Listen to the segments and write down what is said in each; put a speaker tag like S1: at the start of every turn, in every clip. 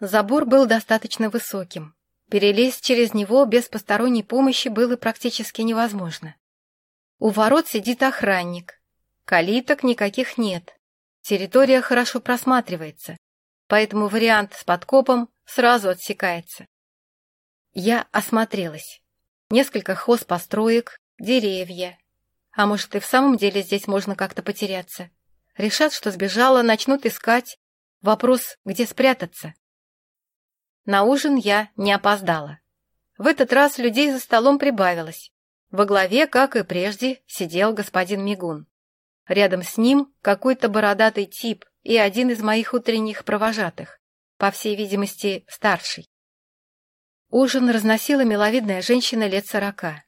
S1: Забор был достаточно высоким. Перелезть через него без посторонней помощи было практически невозможно. У ворот сидит охранник. Калиток никаких нет. Территория хорошо просматривается, поэтому вариант с подкопом сразу отсекается. Я осмотрелась. Несколько хозпостроек, деревья. А может, и в самом деле здесь можно как-то потеряться. Решат, что сбежала, начнут искать. Вопрос, где спрятаться. На ужин я не опоздала. В этот раз людей за столом прибавилось. Во главе, как и прежде, сидел господин Мигун. Рядом с ним какой-то бородатый тип и один из моих утренних провожатых, по всей видимости, старший. Ужин разносила миловидная женщина лет сорока.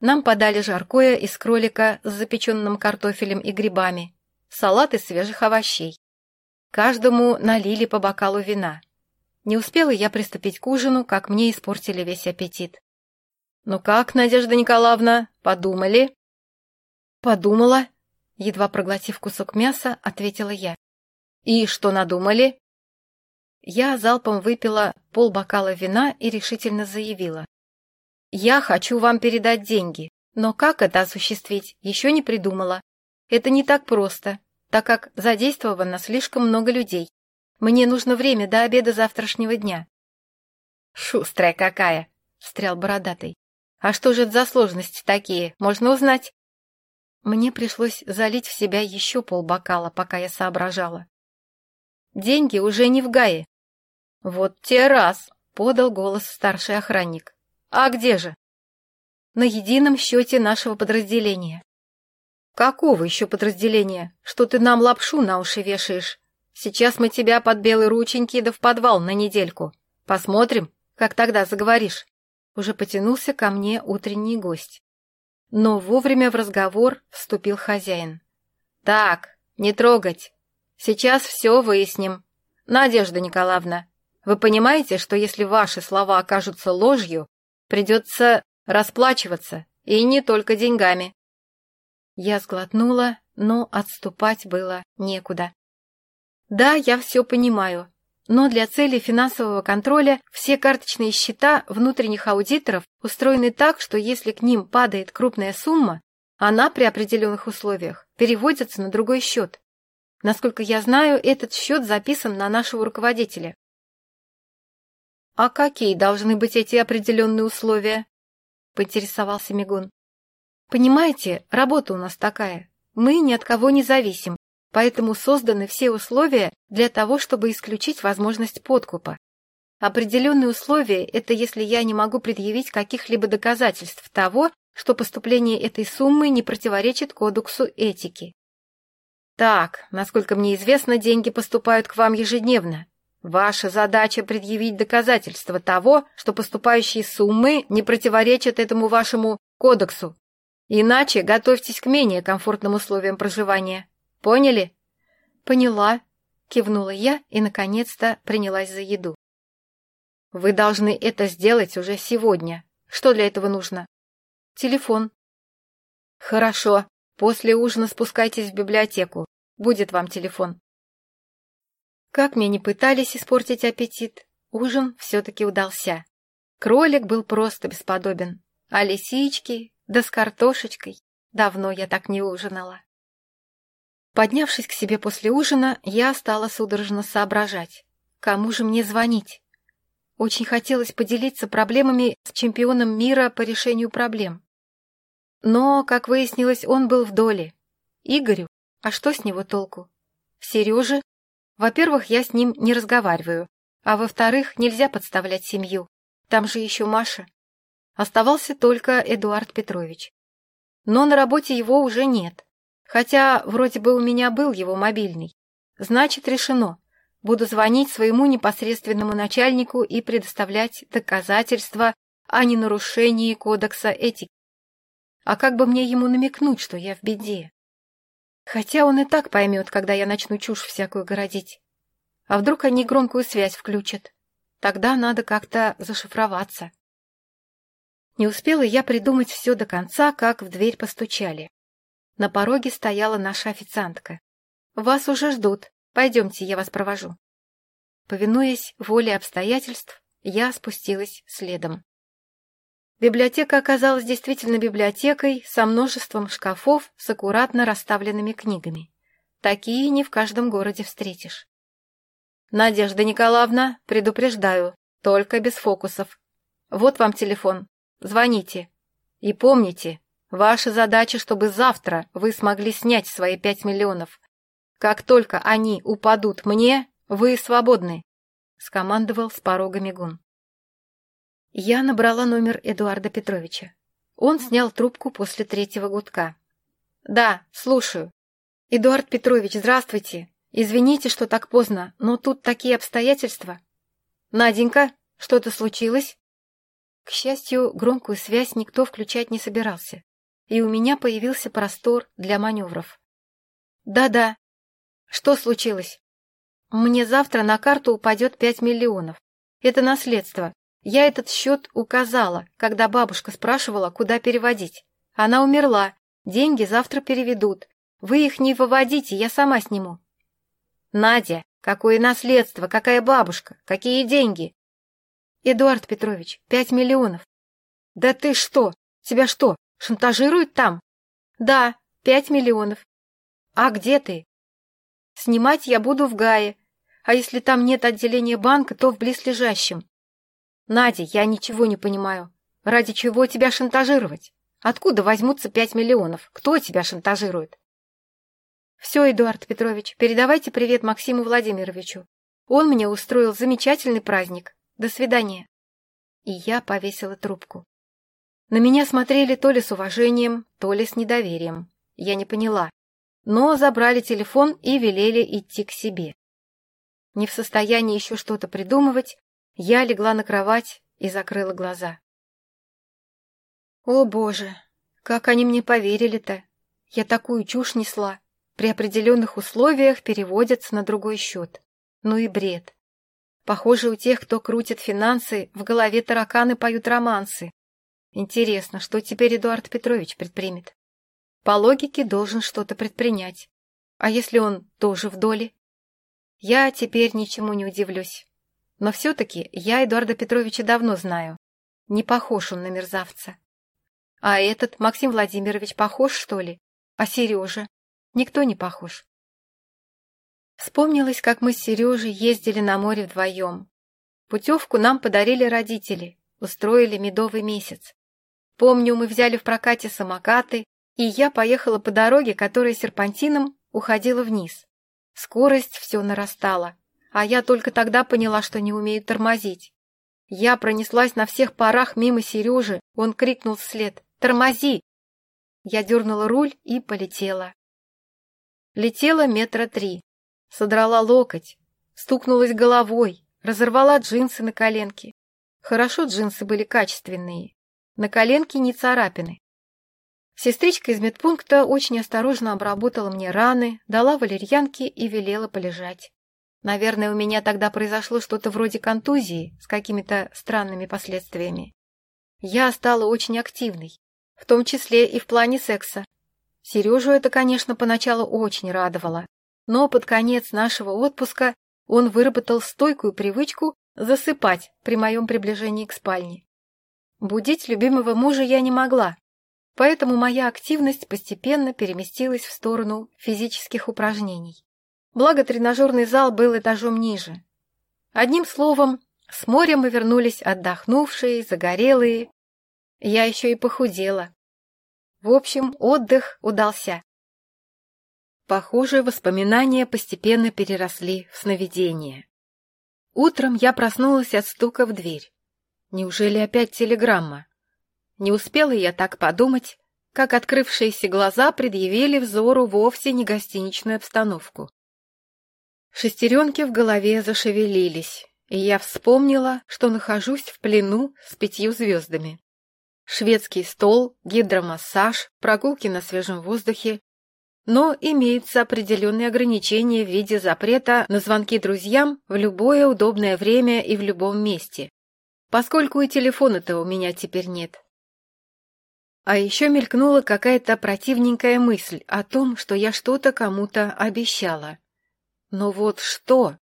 S1: Нам подали жаркое из кролика с запеченным картофелем и грибами, салат из свежих овощей. Каждому налили по бокалу вина. Не успела я приступить к ужину, как мне испортили весь аппетит. «Ну как, Надежда Николаевна, подумали?» «Подумала», — едва проглотив кусок мяса, ответила я. «И что надумали?» Я залпом выпила полбокала вина и решительно заявила. «Я хочу вам передать деньги, но как это осуществить, еще не придумала. Это не так просто, так как задействовано слишком много людей. Мне нужно время до обеда завтрашнего дня». «Шустрая какая!» — встрял бородатый. «А что же это за сложности такие, можно узнать?» Мне пришлось залить в себя еще полбокала, пока я соображала. «Деньги уже не в Гае». «Вот те раз!» — подал голос старший охранник. «А где же?» «На едином счете нашего подразделения». «Какого еще подразделения? Что ты нам лапшу на уши вешаешь? Сейчас мы тебя под белые рученьки да в подвал на недельку. Посмотрим, как тогда заговоришь». Уже потянулся ко мне утренний гость. Но вовремя в разговор вступил хозяин. «Так, не трогать. Сейчас все выясним. Надежда Николаевна, вы понимаете, что если ваши слова окажутся ложью, придется расплачиваться, и не только деньгами?» Я сглотнула, но отступать было некуда. «Да, я все понимаю, но для цели финансового контроля все карточные счета внутренних аудиторов устроены так, что если к ним падает крупная сумма, она при определенных условиях переводится на другой счет. Насколько я знаю, этот счет записан на нашего руководителя. «А какие должны быть эти определенные условия?» — поинтересовался Мигун. «Понимаете, работа у нас такая. Мы ни от кого не зависим, Поэтому созданы все условия для того, чтобы исключить возможность подкупа. Определенные условия – это если я не могу предъявить каких-либо доказательств того, что поступление этой суммы не противоречит кодексу этики. Так, насколько мне известно, деньги поступают к вам ежедневно. Ваша задача предъявить доказательства того, что поступающие суммы не противоречат этому вашему кодексу. Иначе готовьтесь к менее комфортным условиям проживания. Поняли? Поняла, кивнула я и, наконец-то, принялась за еду. Вы должны это сделать уже сегодня. Что для этого нужно? Телефон. Хорошо. После ужина спускайтесь в библиотеку. Будет вам телефон. Как мне не пытались испортить аппетит, ужин все-таки удался. Кролик был просто бесподобен, а лисички, да с картошечкой, давно я так не ужинала. Поднявшись к себе после ужина, я стала судорожно соображать, кому же мне звонить. Очень хотелось поделиться проблемами с чемпионом мира по решению проблем. Но, как выяснилось, он был в доле. Игорю, а что с него толку? Сереже? Во-первых, я с ним не разговариваю, а во-вторых, нельзя подставлять семью. Там же еще Маша. Оставался только Эдуард Петрович. Но на работе его уже нет. Хотя вроде бы у меня был его мобильный. Значит, решено. Буду звонить своему непосредственному начальнику и предоставлять доказательства о ненарушении кодекса этики. А как бы мне ему намекнуть, что я в беде? Хотя он и так поймет, когда я начну чушь всякую городить. А вдруг они громкую связь включат? Тогда надо как-то зашифроваться. Не успела я придумать все до конца, как в дверь постучали. На пороге стояла наша официантка. «Вас уже ждут. Пойдемте, я вас провожу». Повинуясь воле обстоятельств, я спустилась следом. Библиотека оказалась действительно библиотекой со множеством шкафов с аккуратно расставленными книгами. Такие не в каждом городе встретишь. «Надежда Николаевна, предупреждаю, только без фокусов. Вот вам телефон. Звоните. И помните, ваша задача, чтобы завтра вы смогли снять свои пять миллионов. Как только они упадут мне, вы свободны», — скомандовал с порога Мигун. Я набрала номер Эдуарда Петровича. Он снял трубку после третьего гудка. «Да, слушаю. Эдуард Петрович, здравствуйте. Извините, что так поздно, но тут такие обстоятельства. Наденька, что-то случилось?» К счастью, громкую связь никто включать не собирался, и у меня появился простор для маневров. «Да-да. Что случилось?» «Мне завтра на карту упадет пять миллионов. Это наследство. Я этот счет указала, когда бабушка спрашивала, куда переводить. Она умерла. Деньги завтра переведут. Вы их не выводите, я сама сниму. Надя, какое наследство, какая бабушка, какие деньги? Эдуард Петрович, пять миллионов. Да ты что? Тебя что, шантажируют там? Да, пять миллионов. А где ты? Снимать я буду в Гае, а если там нет отделения банка, то в близлежащем. Надя, я ничего не понимаю. Ради чего тебя шантажировать? Откуда возьмутся пять миллионов? Кто тебя шантажирует? Все, Эдуард Петрович, передавайте привет Максиму Владимировичу. Он мне устроил замечательный праздник. До свидания. И я повесила трубку. На меня смотрели то ли с уважением, то ли с недоверием. Я не поняла. Но забрали телефон и велели идти к себе. Не в состоянии еще что-то придумывать, я легла на кровать и закрыла глаза. О, Боже, как они мне поверили-то! Я такую чушь несла. При определенных условиях переводятся на другой счет. Ну и бред. Похоже, у тех, кто крутит финансы, в голове тараканы поют романсы. Интересно, что теперь Эдуард Петрович предпримет? По логике должен что-то предпринять. А если он тоже в доле? Я теперь ничему не удивлюсь. Но все-таки я Эдуарда Петровича давно знаю. Не похож он на мерзавца. А этот, Максим Владимирович, похож, что ли? А Сережа? Никто не похож. Вспомнилось, как мы с Сережей ездили на море вдвоем. Путевку нам подарили родители, устроили медовый месяц. Помню, мы взяли в прокате самокаты, и я поехала по дороге, которая серпантином уходила вниз. Скорость все нарастала, а я только тогда поняла, что не умею тормозить. Я пронеслась на всех парах мимо Сережи, он крикнул вслед «Тормози!». Я дернула руль и полетела. Летела метра три, содрала локоть, стукнулась головой, разорвала джинсы на коленке. Хорошо джинсы были качественные, на коленке не царапины. Сестричка из медпункта очень осторожно обработала мне раны, дала валерьянки и велела полежать. Наверное, у меня тогда произошло что-то вроде контузии с какими-то странными последствиями. Я стала очень активной, в том числе и в плане секса. Сережу это, конечно, поначалу очень радовало, но под конец нашего отпуска он выработал стойкую привычку засыпать при моем приближении к спальне. Будить любимого мужа я не могла, поэтому моя активность постепенно переместилась в сторону физических упражнений. Благо тренажерный зал был этажом ниже. Одним словом, с моря мы вернулись отдохнувшие, загорелые. Я еще и похудела. В общем, отдых удался. Похоже, воспоминания постепенно переросли в сновидение. Утром я проснулась от стука в дверь. Неужели опять телеграмма? Не успела я так подумать, как открывшиеся глаза предъявили взору вовсе не гостиничную обстановку. Шестеренки в голове зашевелились, и я вспомнила, что нахожусь в плену с пятью звездами. Шведский стол, гидромассаж, прогулки на свежем воздухе. Но имеются определенные ограничения в виде запрета на звонки друзьям в любое удобное время и в любом месте, поскольку и телефона-то у меня теперь нет. А еще мелькнула какая-то противненькая мысль о том, что я что-то кому-то обещала. Но вот что?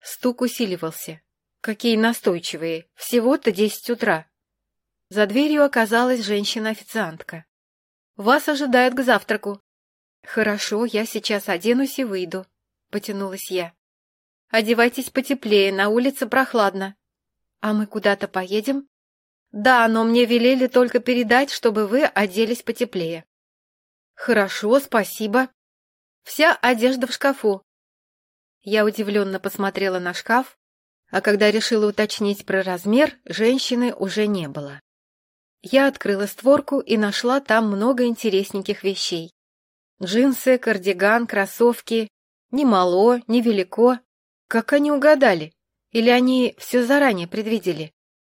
S1: Стук усиливался. Какие настойчивые, всего-то десять утра. За дверью оказалась женщина-официантка. «Вас ожидают к завтраку». «Хорошо, я сейчас оденусь и выйду», — потянулась я. «Одевайтесь потеплее, на улице прохладно». «А мы куда-то поедем?» «Да, но мне велели только передать, чтобы вы оделись потеплее». «Хорошо, спасибо. Вся одежда в шкафу». Я удивленно посмотрела на шкаф, а когда решила уточнить про размер, женщины уже не было. Я открыла створку и нашла там много интересненьких вещей. Джинсы, кардиган, кроссовки. Ни мало, ни велико. Как они угадали? Или они все заранее предвидели?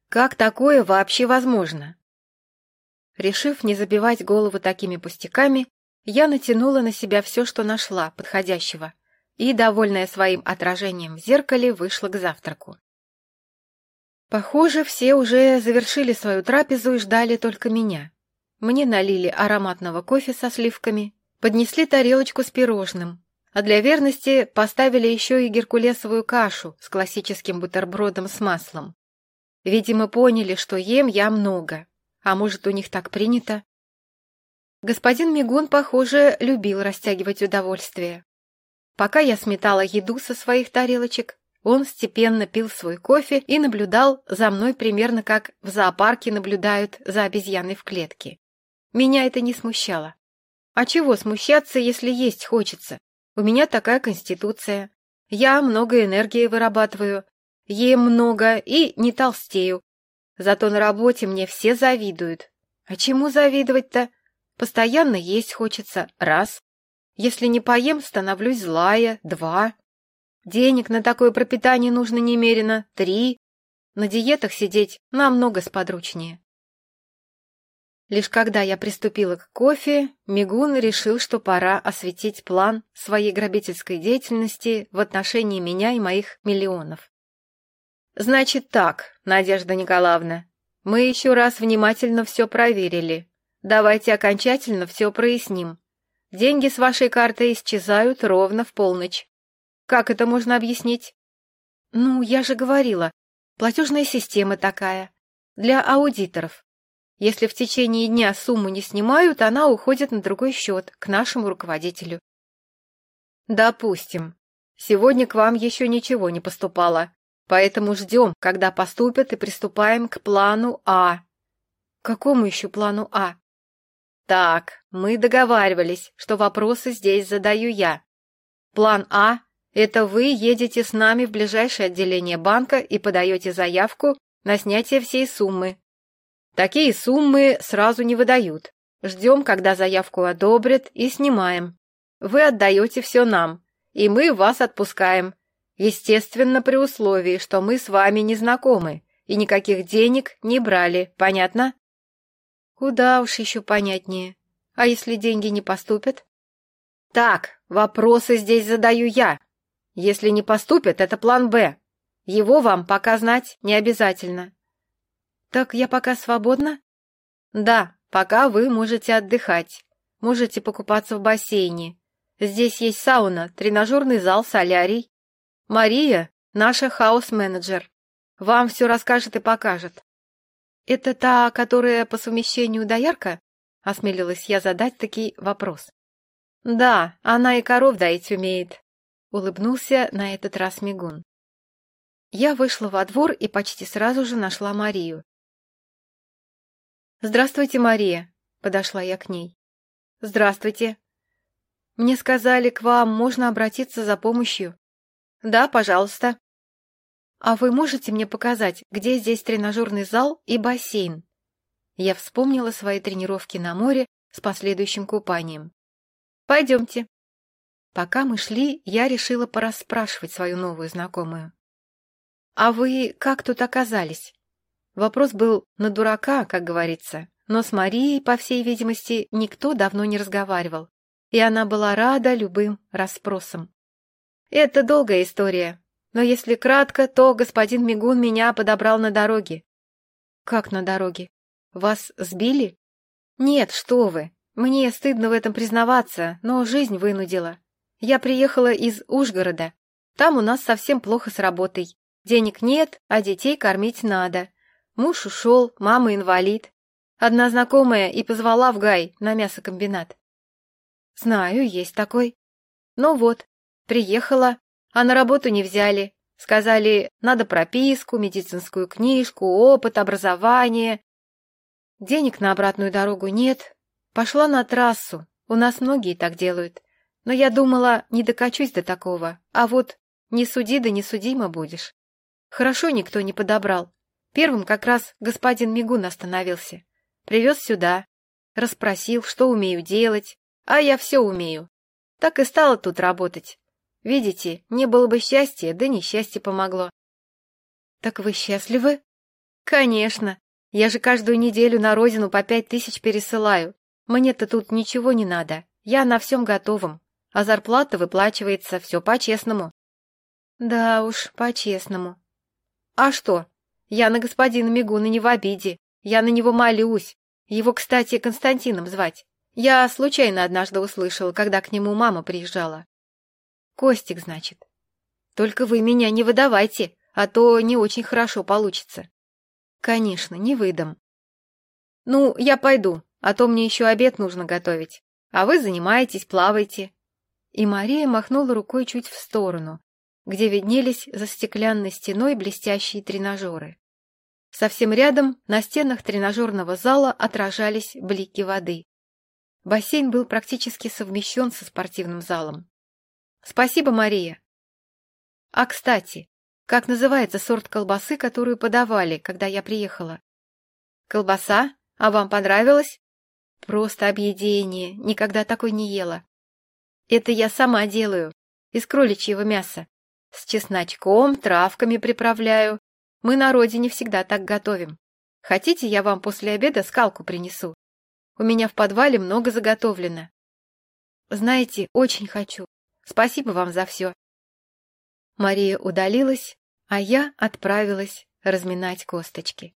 S1: Как такое вообще возможно? Решив не забивать голову такими пустяками, я натянула на себя все, что нашла, подходящего, и, довольная своим отражением в зеркале, вышла к завтраку. Похоже, все уже завершили свою трапезу и ждали только меня. Мне налили ароматного кофе со сливками, поднесли тарелочку с пирожным, а для верности поставили еще и геркулесовую кашу с классическим бутербродом с маслом. Видимо, поняли, что ем я много, а может, у них так принято. Господин Мигун, похоже, любил растягивать удовольствие. Пока я сметала еду со своих тарелочек, он степенно пил свой кофе и наблюдал за мной примерно как в зоопарке наблюдают за обезьяной в клетке. Меня это не смущало. А чего смущаться, если есть хочется? У меня такая конституция. Я много энергии вырабатываю, ем много и не толстею. Зато на работе мне все завидуют. А чему завидовать-то? Постоянно есть хочется, раз. Если не поем, становлюсь злая, два. Денег на такое пропитание нужно немерено. Три. На диетах сидеть намного сподручнее. Лишь когда я приступила к кофе, Мигун решил, что пора осветить план своей грабительской деятельности в отношении меня и моих миллионов. «Значит так, Надежда Николаевна, мы еще раз внимательно все проверили. Давайте окончательно все проясним. Деньги с вашей карты исчезают ровно в полночь. Как это можно объяснить? Ну, я же говорила, платежная система такая. Для аудиторов. Если в течение дня сумму не снимают, она уходит на другой счет, к нашему руководителю. Допустим. Сегодня к вам еще ничего не поступало, поэтому ждем, когда поступят, и приступаем к плану А. Какому еще плану А? Так, мы договаривались, что вопросы здесь задаю я. План А это вы едете с нами в ближайшее отделение банка и подаете заявку на снятие всей суммы. Такие суммы сразу не выдают. Ждем, когда заявку одобрят, и снимаем. Вы отдаете все нам, и мы вас отпускаем. Естественно, при условии, что мы с вами не знакомы и никаких денег не брали, понятно? Куда уж еще понятнее. А если деньги не поступят? Так, вопросы здесь задаю я, если не поступят, это план «Б». Его вам пока знать не обязательно. Так я пока свободна? Да, пока вы можете отдыхать. Можете покупаться в бассейне. Здесь есть сауна, тренажерный зал, солярий. Мария — наша хаус-менеджер. Вам все расскажет и покажет. Это та, которая по совмещению доярка? Осмелилась я задать таки вопрос. Да, она и коров доить умеет. Улыбнулся на этот раз Мигун. Я вышла во двор и почти сразу же нашла Марию. «Здравствуйте, Мария!» — подошла я к ней. «Здравствуйте!» «Мне сказали, к вам можно обратиться за помощью». «Да, пожалуйста». «А вы можете мне показать, где здесь тренажерный зал и бассейн?» Я вспомнила свои тренировки на море с последующим купанием. «Пойдемте». Пока мы шли, я решила порасспрашивать свою новую знакомую. «А вы как тут оказались?» Вопрос был на дурака, как говорится, но с Марией, по всей видимости, никто давно не разговаривал, и она была рада любым расспросам. «Это долгая история, но если кратко, то господин Мигун меня подобрал на дороге». «Как на дороге? Вас сбили?» «Нет, что вы, мне стыдно в этом признаваться, но жизнь вынудила. Я приехала из Ужгорода. Там у нас совсем плохо с работой. Денег нет, а детей кормить надо. Муж ушел, мама инвалид. Одна знакомая и позвала в Гай на мясокомбинат. Знаю, есть такой. Ну вот, приехала, а на работу не взяли. Сказали, надо прописку, медицинскую книжку, опыт, образование. Денег на обратную дорогу нет. Пошла на трассу. У нас многие так делают. Но я думала, не докачусь до такого. А вот не суди да не судима будешь. Хорошо никто не подобрал. Первым как раз господин Мигун остановился. Привез сюда. Расспросил, что умею делать. А я все умею. Так и стала тут работать. Видите, не было бы счастья, да несчастье помогло. Так вы счастливы? Конечно. Я же каждую неделю на родину по пять тысяч пересылаю. Мне-то тут ничего не надо. Я на всем готовом. А зарплата выплачивается все по-честному. Да уж, по-честному. А что? Я на господина Мигуна не в обиде. Я на него молюсь. Его, кстати, Константином звать. Я случайно однажды услышала, когда к нему мама приезжала. Костик, значит. Только вы меня не выдавайте, а то не очень хорошо получится. Конечно, не выдам. Ну, я пойду, а то мне еще обед нужно готовить. А вы занимаетесь, плавайте. И Мария махнула рукой чуть в сторону, где виднелись за стеклянной стеной блестящие тренажеры. Совсем рядом на стенах тренажерного зала отражались блики воды. Бассейн был практически совмещен со спортивным залом. Спасибо, Мария. А, кстати, как называется сорт колбасы, которую подавали, когда я приехала? Колбаса? А вам понравилось? Просто объедение, никогда такой не ела. Это я сама делаю, из кроличьего мяса. С чесночком, травками приправляю. Мы на родине всегда так готовим. Хотите, я вам после обеда скалку принесу? У меня в подвале много заготовлено. Знаете, очень хочу. Спасибо вам за все. Мария удалилась, а я отправилась разминать косточки.